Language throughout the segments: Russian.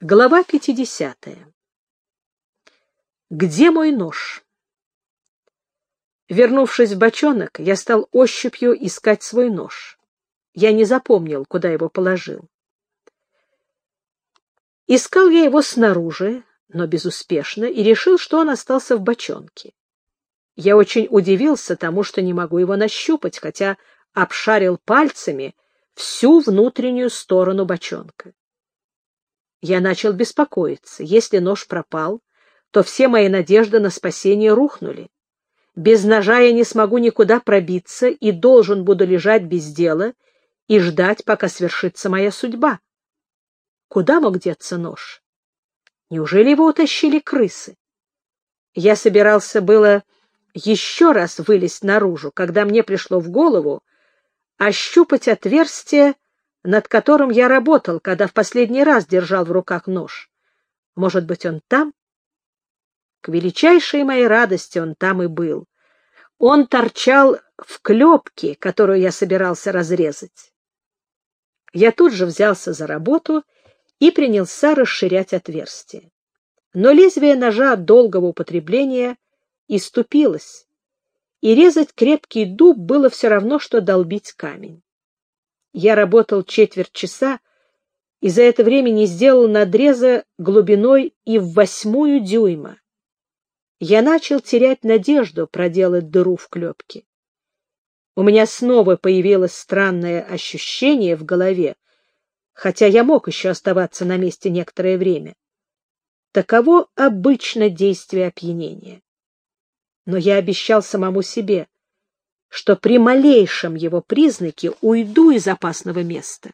Глава 50. Где мой нож? Вернувшись в бочонок, я стал ощупью искать свой нож. Я не запомнил, куда его положил. Искал я его снаружи, но безуспешно, и решил, что он остался в бочонке. Я очень удивился тому, что не могу его нащупать, хотя обшарил пальцами всю внутреннюю сторону бочонка. Я начал беспокоиться. Если нож пропал, то все мои надежды на спасение рухнули. Без ножа я не смогу никуда пробиться и должен буду лежать без дела и ждать, пока свершится моя судьба. Куда мог деться нож? Неужели его утащили крысы? Я собирался было еще раз вылезть наружу, когда мне пришло в голову ощупать отверстие над которым я работал, когда в последний раз держал в руках нож. Может быть, он там? К величайшей моей радости он там и был. Он торчал в клепке, которую я собирался разрезать. Я тут же взялся за работу и принялся расширять отверстие. Но лезвие ножа от долгого употребления иступилось, и резать крепкий дуб было все равно, что долбить камень. Я работал четверть часа и за это время не сделал надреза глубиной и в восьмую дюйма. Я начал терять надежду проделать дыру в клепке. У меня снова появилось странное ощущение в голове, хотя я мог еще оставаться на месте некоторое время. Таково обычно действие опьянения. Но я обещал самому себе, что при малейшем его признаке уйду из опасного места.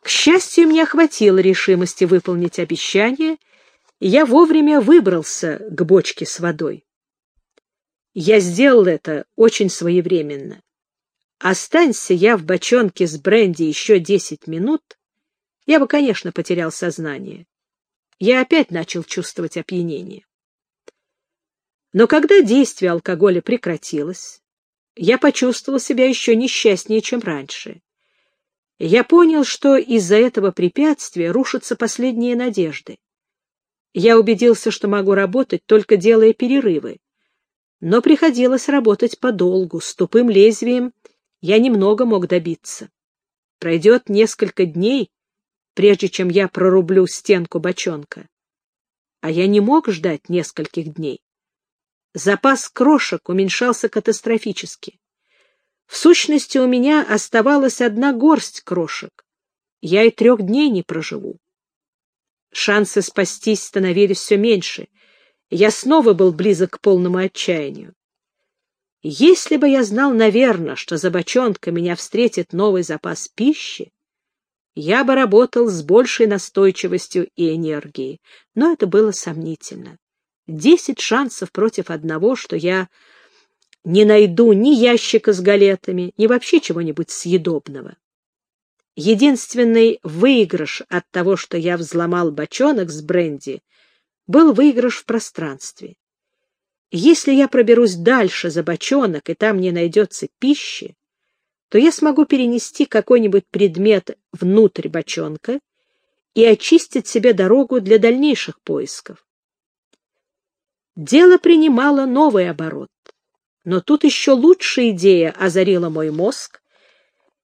К счастью, мне хватило решимости выполнить обещание, и я вовремя выбрался к бочке с водой. Я сделал это очень своевременно. Останься я в бочонке с бренди еще десять минут, я бы, конечно, потерял сознание. Я опять начал чувствовать опьянение. Но когда действие алкоголя прекратилось, я почувствовал себя еще несчастнее, чем раньше. Я понял, что из-за этого препятствия рушатся последние надежды. Я убедился, что могу работать, только делая перерывы. Но приходилось работать подолгу, с тупым лезвием я немного мог добиться. Пройдет несколько дней, прежде чем я прорублю стенку бочонка. А я не мог ждать нескольких дней. Запас крошек уменьшался катастрофически. В сущности, у меня оставалась одна горсть крошек. Я и трех дней не проживу. Шансы спастись становились все меньше. Я снова был близок к полному отчаянию. Если бы я знал, наверное, что за бочонкой меня встретит новый запас пищи, я бы работал с большей настойчивостью и энергией, но это было сомнительно. Десять шансов против одного, что я не найду ни ящика с галетами, ни вообще чего-нибудь съедобного. Единственный выигрыш от того, что я взломал бочонок с бренди, был выигрыш в пространстве. Если я проберусь дальше за бочонок, и там не найдется пищи, то я смогу перенести какой-нибудь предмет внутрь бочонка и очистить себе дорогу для дальнейших поисков. Дело принимало новый оборот. Но тут еще лучшая идея озарила мой мозг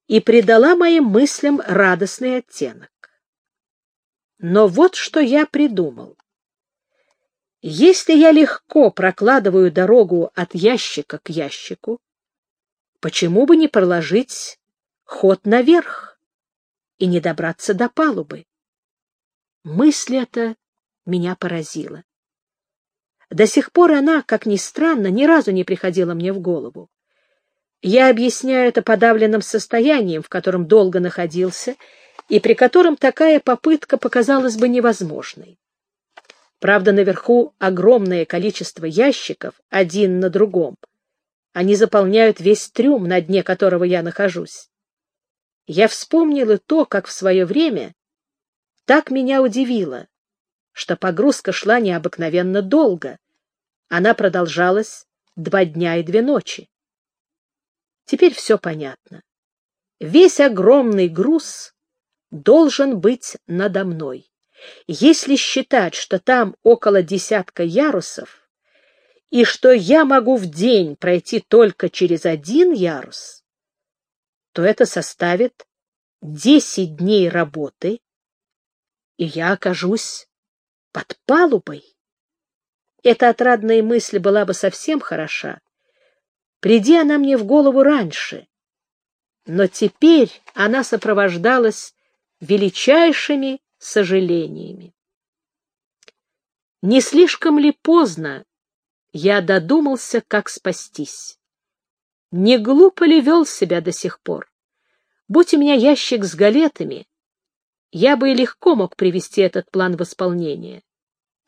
и придала моим мыслям радостный оттенок. Но вот что я придумал. Если я легко прокладываю дорогу от ящика к ящику, почему бы не проложить ход наверх и не добраться до палубы? Мысль эта меня поразила. До сих пор она, как ни странно, ни разу не приходила мне в голову. Я объясняю это подавленным состоянием, в котором долго находился, и при котором такая попытка показалась бы невозможной. Правда, наверху огромное количество ящиков, один на другом. Они заполняют весь трюм, на дне которого я нахожусь. Я вспомнил и то, как в свое время так меня удивило, что погрузка шла необыкновенно долго, она продолжалась два дня и две ночи. Теперь все понятно. Весь огромный груз должен быть надо мной. Если считать, что там около десятка ярусов, и что я могу в день пройти только через один ярус, то это составит десять дней работы, и я окажусь под палубой. Эта отрадная мысль была бы совсем хороша, приди она мне в голову раньше, но теперь она сопровождалась величайшими сожалениями. Не слишком ли поздно я додумался, как спастись? Не глупо ли вел себя до сих пор? Будь у меня ящик с галетами, я бы и легко мог привести этот план в исполнение.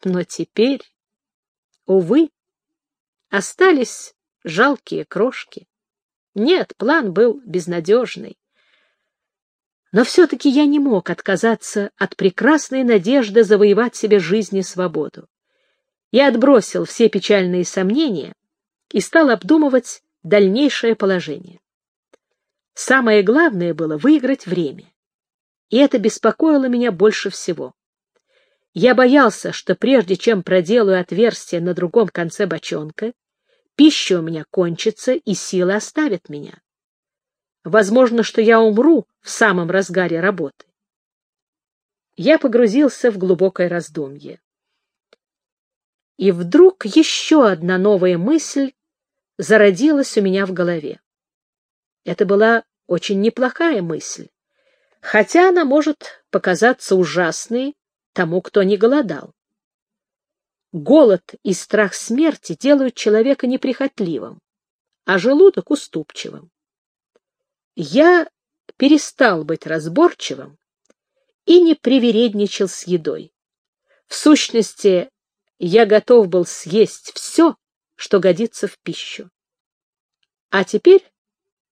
Но теперь, увы, остались жалкие крошки. Нет, план был безнадежный. Но все-таки я не мог отказаться от прекрасной надежды завоевать себе жизнь и свободу. Я отбросил все печальные сомнения и стал обдумывать дальнейшее положение. Самое главное было выиграть время. И это беспокоило меня больше всего. Я боялся, что прежде чем проделаю отверстие на другом конце бочонка, пища у меня кончится и силы оставят меня. Возможно, что я умру в самом разгаре работы. Я погрузился в глубокое раздумье. И вдруг еще одна новая мысль зародилась у меня в голове. Это была очень неплохая мысль, хотя она может показаться ужасной тому, кто не голодал. Голод и страх смерти делают человека неприхотливым, а желудок — уступчивым я перестал быть разборчивым и не привередничал с едой. В сущности, я готов был съесть все, что годится в пищу. А теперь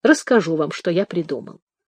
расскажу вам, что я придумал.